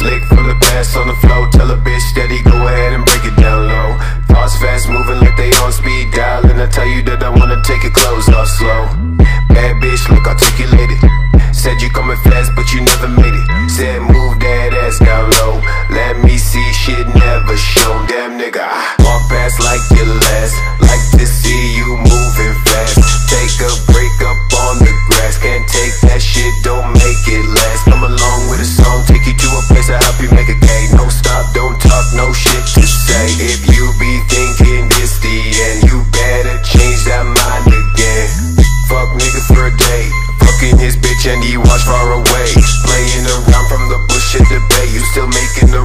Slick from the past on the flow. Tell a bitch steady, go ahead and break it down low. Thoughts fast moving like they on speed dial. And I tell you that I wanna take it clothes off slow. Bad bitch, look articulated. Said you coming fast, but you never made it. Said move that ass down low. Let me see shit never shown. Damn nigga, walk past like your K. No stop, don't talk, no shit to say. If you be thinking this the end, you better change that mind again. Fuck nigga for a day. Fucking his bitch and he watch far away. Playing around from the bush to the bay. You still making the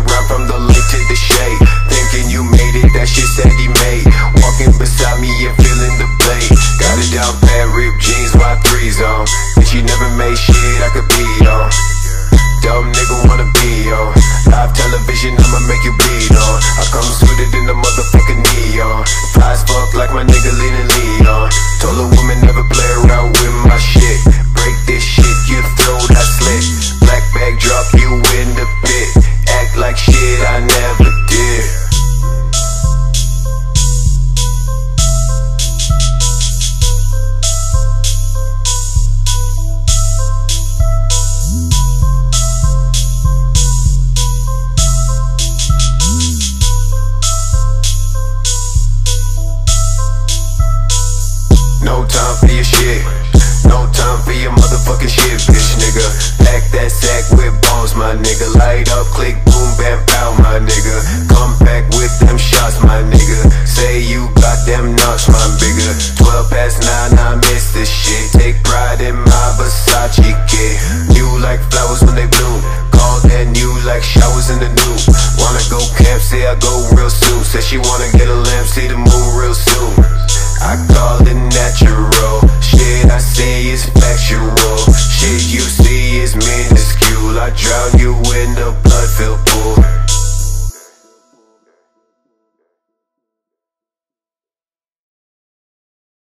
Television, I'ma make you bleed on. I come suited in the motherfucking neon. Fly as fuck like my past nine, I miss this shit. Take pride in my Versace kit. You like flowers when they bloom. Call that new like showers in the new Wanna go camp, say I go real soon. Say she wanna get a lamp, see the moon real soon. I call it natural. Shit I say is factual. Shit you see is minuscule. I drown you in the blood-filled